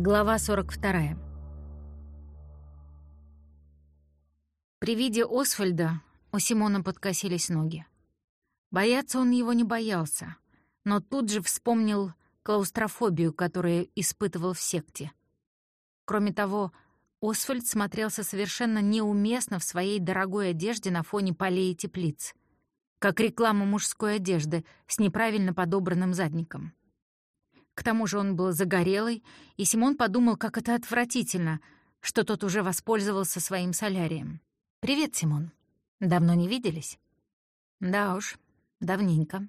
Глава 42. При виде Освальда у Симона подкосились ноги. Бояться он его не боялся, но тут же вспомнил клаустрофобию, которую испытывал в секте. Кроме того, Освальд смотрелся совершенно неуместно в своей дорогой одежде на фоне полей и теплиц, как реклама мужской одежды с неправильно подобранным задником. К тому же он был загорелый, и Симон подумал, как это отвратительно, что тот уже воспользовался своим солярием. «Привет, Симон. Давно не виделись?» «Да уж, давненько».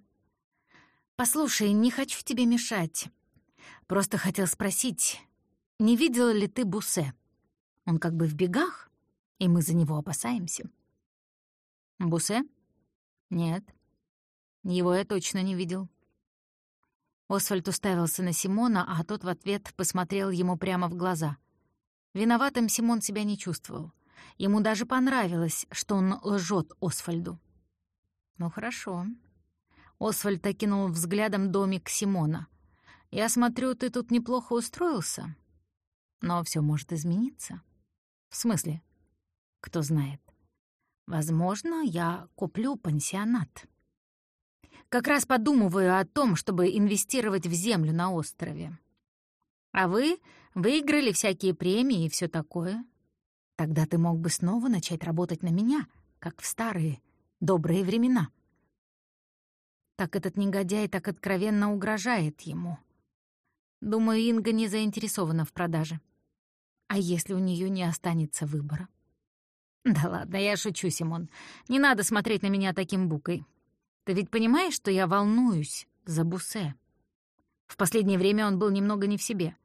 «Послушай, не хочу тебе мешать. Просто хотел спросить, не видела ли ты Бусе? Он как бы в бегах, и мы за него опасаемся». «Бусе? Нет. Его я точно не видел». Освальд уставился на Симона, а тот в ответ посмотрел ему прямо в глаза. Виноватым Симон себя не чувствовал. Ему даже понравилось, что он лжет Освальду. «Ну хорошо». Освальд окинул взглядом домик Симона. «Я смотрю, ты тут неплохо устроился. Но все может измениться». «В смысле?» «Кто знает. Возможно, я куплю пансионат». Как раз подумываю о том, чтобы инвестировать в землю на острове. А вы выиграли всякие премии и все такое. Тогда ты мог бы снова начать работать на меня, как в старые добрые времена. Так этот негодяй так откровенно угрожает ему. Думаю, Инга не заинтересована в продаже. А если у нее не останется выбора? Да ладно, я шучу, Симон. Не надо смотреть на меня таким букой. Ты ведь понимаешь, что я волнуюсь за Бусе? В последнее время он был немного не в себе.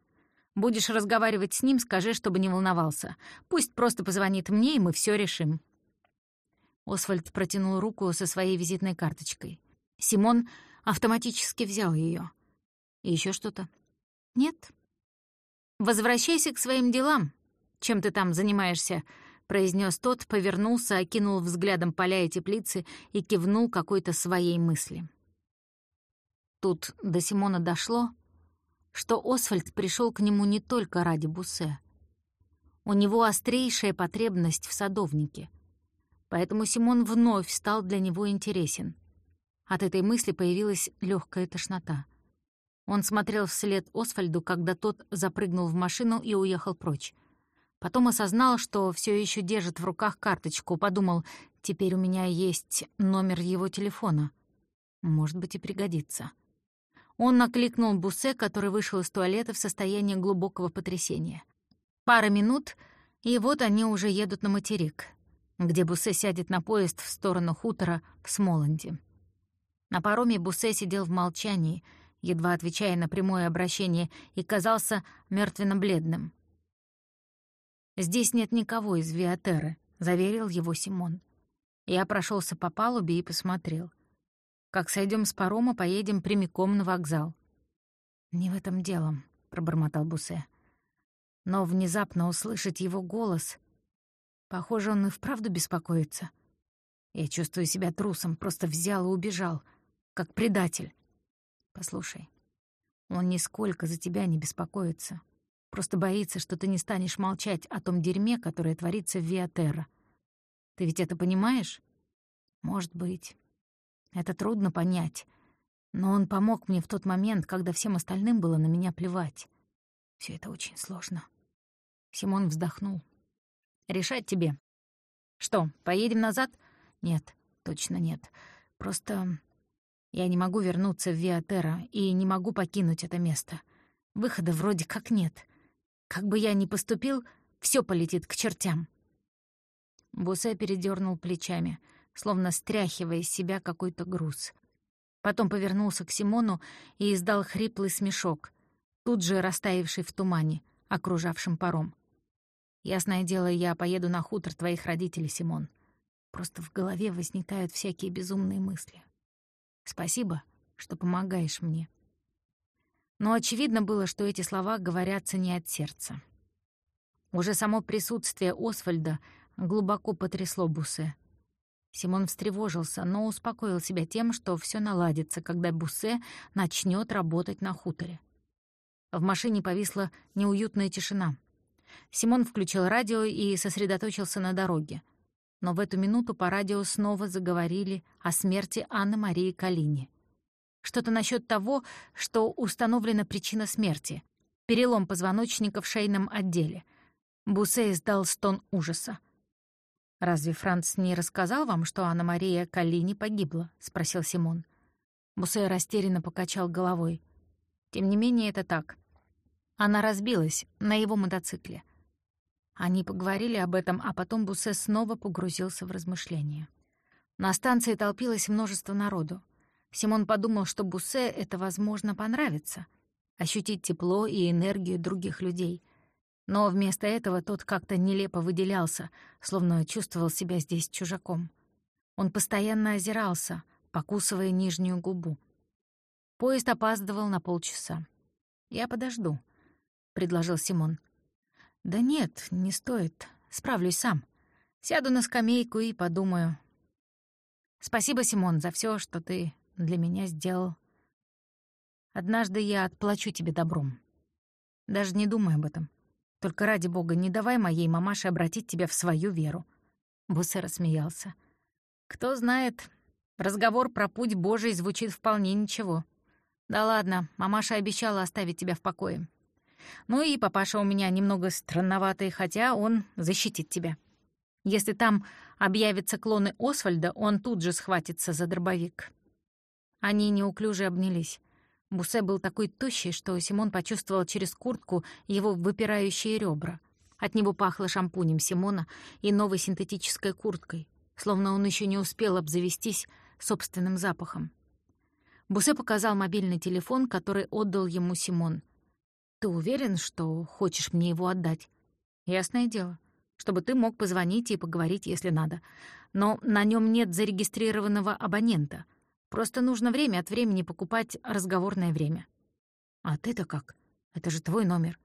Будешь разговаривать с ним, скажи, чтобы не волновался. Пусть просто позвонит мне, и мы все решим». Освальд протянул руку со своей визитной карточкой. Симон автоматически взял ее. И еще что-то? Нет. «Возвращайся к своим делам. Чем ты там занимаешься?» — произнес тот, повернулся, окинул взглядом поля и теплицы и кивнул какой-то своей мысли. Тут до Симона дошло, что Освальд пришел к нему не только ради Бусе. У него острейшая потребность в садовнике, поэтому Симон вновь стал для него интересен. От этой мысли появилась легкая тошнота. Он смотрел вслед Освальду, когда тот запрыгнул в машину и уехал прочь. Потом осознал, что все еще держит в руках карточку, подумал, теперь у меня есть номер его телефона. Может быть, и пригодится. Он накликнул Бусе, который вышел из туалета в состоянии глубокого потрясения. Пара минут, и вот они уже едут на материк, где Бусе сядет на поезд в сторону хутора в Смоланде. На пароме Бусе сидел в молчании, едва отвечая на прямое обращение, и казался мертвенно-бледным. «Здесь нет никого из Виатеры», — заверил его Симон. Я прошелся по палубе и посмотрел. Как сойдем с парома, поедем прямиком на вокзал. «Не в этом дело», — пробормотал Бусе. Но внезапно услышать его голос... Похоже, он и вправду беспокоится. Я чувствую себя трусом, просто взял и убежал, как предатель. Послушай, он нисколько за тебя не беспокоится. Просто боится, что ты не станешь молчать о том дерьме, которое творится в Виатерра. Ты ведь это понимаешь? Может быть. Это трудно понять. Но он помог мне в тот момент, когда всем остальным было на меня плевать. Все это очень сложно. Симон вздохнул. «Решать тебе. Что, поедем назад?» «Нет, точно нет. Просто я не могу вернуться в Виатера и не могу покинуть это место. Выхода вроде как нет. Как бы я ни поступил, все полетит к чертям. Бусе передернул плечами, словно стряхивая из себя какой-то груз. Потом повернулся к Симону и издал хриплый смешок, тут же растаявший в тумане, окружавшем паром. «Ясное дело, я поеду на хутор твоих родителей, Симон. Просто в голове возникают всякие безумные мысли. Спасибо, что помогаешь мне». Но очевидно было, что эти слова говорятся не от сердца. Уже само присутствие Освальда глубоко потрясло Бусе. Симон встревожился, но успокоил себя тем, что все наладится, когда Бусе начнет работать на хуторе. В машине повисла неуютная тишина. Симон включил радио и сосредоточился на дороге. Но в эту минуту по радио снова заговорили о смерти Анны Марии Калини. Что-то насчет того, что установлена причина смерти — перелом позвоночника в шейном отделе. Бусе издал стон ужаса. «Разве Франц не рассказал вам, что Анна-Мария Калини погибла?» — спросил Симон. Бусе растерянно покачал головой. «Тем не менее, это так. Она разбилась на его мотоцикле. Они поговорили об этом, а потом Бусе снова погрузился в размышления. На станции толпилось множество народу. Симон подумал, что Бусе это, возможно, понравится — ощутить тепло и энергию других людей. Но вместо этого тот как-то нелепо выделялся, словно чувствовал себя здесь чужаком. Он постоянно озирался, покусывая нижнюю губу. Поезд опаздывал на полчаса. «Я подожду», — предложил Симон. «Да нет, не стоит. Справлюсь сам. Сяду на скамейку и подумаю. Спасибо, Симон, за все, что ты для меня сделал. Однажды я отплачу тебе добром. Даже не думай об этом. Только ради бога, не давай моей мамаше обратить тебя в свою веру». Бусе рассмеялся. «Кто знает, разговор про путь Божий звучит вполне ничего. Да ладно, мамаша обещала оставить тебя в покое. Ну и папаша у меня немного странноватый, хотя он защитит тебя. Если там объявятся клоны Освальда, он тут же схватится за дробовик». Они неуклюже обнялись. Бусе был такой тощий, что Симон почувствовал через куртку его выпирающие ребра. От него пахло шампунем Симона и новой синтетической курткой, словно он еще не успел обзавестись собственным запахом. Бусе показал мобильный телефон, который отдал ему Симон. «Ты уверен, что хочешь мне его отдать?» «Ясное дело. Чтобы ты мог позвонить и поговорить, если надо. Но на нем нет зарегистрированного абонента. Просто нужно время от времени покупать разговорное время». «А ты-то как? Это же твой номер.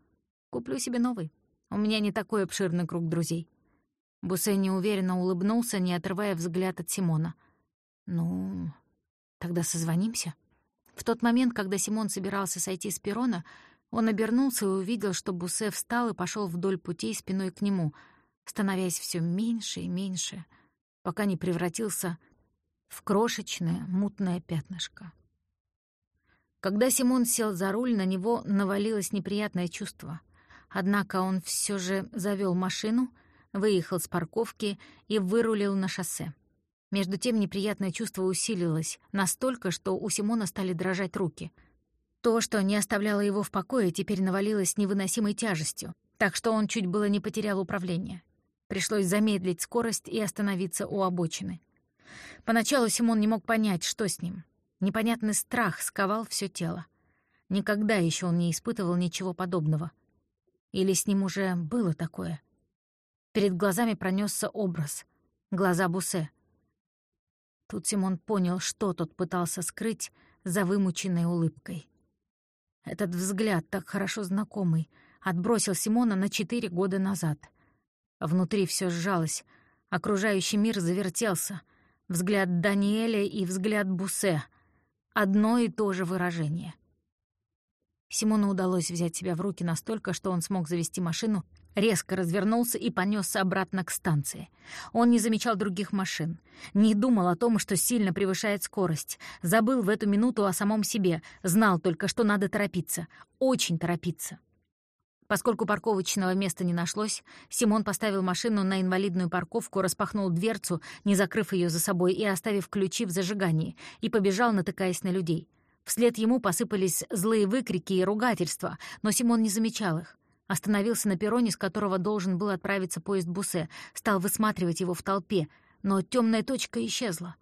Куплю себе новый. У меня не такой обширный круг друзей». Бусе неуверенно улыбнулся, не отрывая взгляд от Симона. «Ну, тогда созвонимся». В тот момент, когда Симон собирался сойти с перрона, он обернулся и увидел, что Бусе встал и пошел вдоль путей спиной к нему, становясь все меньше и меньше, пока не превратился в крошечное мутное пятнышко. Когда Симон сел за руль, на него навалилось неприятное чувство. Однако он все же завел машину, выехал с парковки и вырулил на шоссе. Между тем неприятное чувство усилилось настолько, что у Симона стали дрожать руки. То, что не оставляло его в покое, теперь навалилось невыносимой тяжестью, так что он чуть было не потерял управление. Пришлось замедлить скорость и остановиться у обочины. Поначалу Симон не мог понять, что с ним. Непонятный страх сковал все тело. Никогда еще он не испытывал ничего подобного. Или с ним уже было такое? Перед глазами пронесся образ. Глаза Бусе. Тут Симон понял, что тот пытался скрыть за вымученной улыбкой. Этот взгляд, так хорошо знакомый, отбросил Симона на четыре года назад. Внутри все сжалось, окружающий мир завертелся. Взгляд Даниэля и взгляд Бусе — одно и то же выражение. Симону удалось взять себя в руки настолько, что он смог завести машину резко развернулся и понесся обратно к станции. Он не замечал других машин, не думал о том, что сильно превышает скорость, забыл в эту минуту о самом себе, знал только, что надо торопиться, очень торопиться. Поскольку парковочного места не нашлось, Симон поставил машину на инвалидную парковку, распахнул дверцу, не закрыв ее за собой и оставив ключи в зажигании, и побежал, натыкаясь на людей. Вслед ему посыпались злые выкрики и ругательства, но Симон не замечал их. Остановился на перроне, с которого должен был отправиться поезд Бусе, стал высматривать его в толпе, но темная точка исчезла.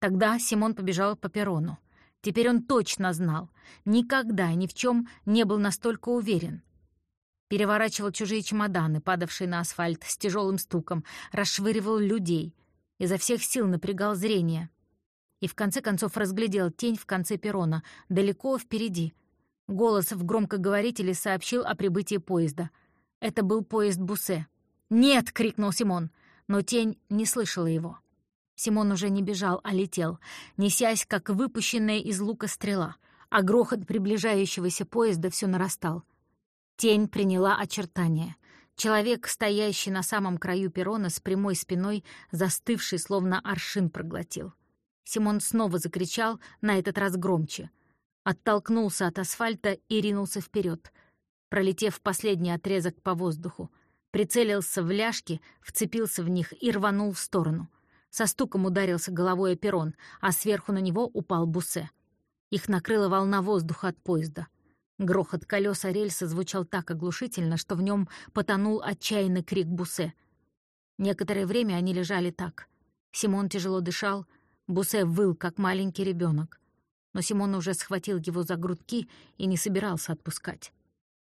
Тогда Симон побежал по перрону. Теперь он точно знал. Никогда ни в чем не был настолько уверен. Переворачивал чужие чемоданы, падавшие на асфальт, с тяжелым стуком, расшвыривал людей. Изо всех сил напрягал зрение. И в конце концов разглядел тень в конце перрона, далеко впереди, Голос в громкоговорителе сообщил о прибытии поезда. Это был поезд Бусе. «Нет!» — крикнул Симон, но тень не слышала его. Симон уже не бежал, а летел, несясь, как выпущенная из лука стрела. а грохот приближающегося поезда все нарастал. Тень приняла очертания. Человек, стоящий на самом краю перрона с прямой спиной, застывший, словно аршин проглотил. Симон снова закричал, на этот раз громче. Оттолкнулся от асфальта и ринулся вперед, пролетев последний отрезок по воздуху. Прицелился в ляжки, вцепился в них и рванул в сторону. Со стуком ударился головой о перрон, а сверху на него упал бусе. Их накрыла волна воздуха от поезда. Грохот колеса рельса звучал так оглушительно, что в нем потонул отчаянный крик Бусе. Некоторое время они лежали так. Симон тяжело дышал, Бусе выл, как маленький ребенок. Но Симон уже схватил его за грудки и не собирался отпускать.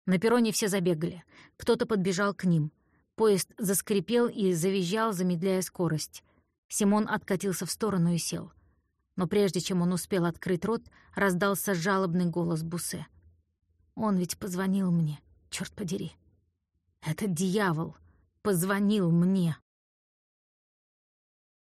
На перроне все забегали. Кто-то подбежал к ним. Поезд заскрипел и завизжал, замедляя скорость. Симон откатился в сторону и сел. Но прежде чем он успел открыть рот, раздался жалобный голос Бусе. «Он ведь позвонил мне, черт подери. Этот дьявол позвонил мне».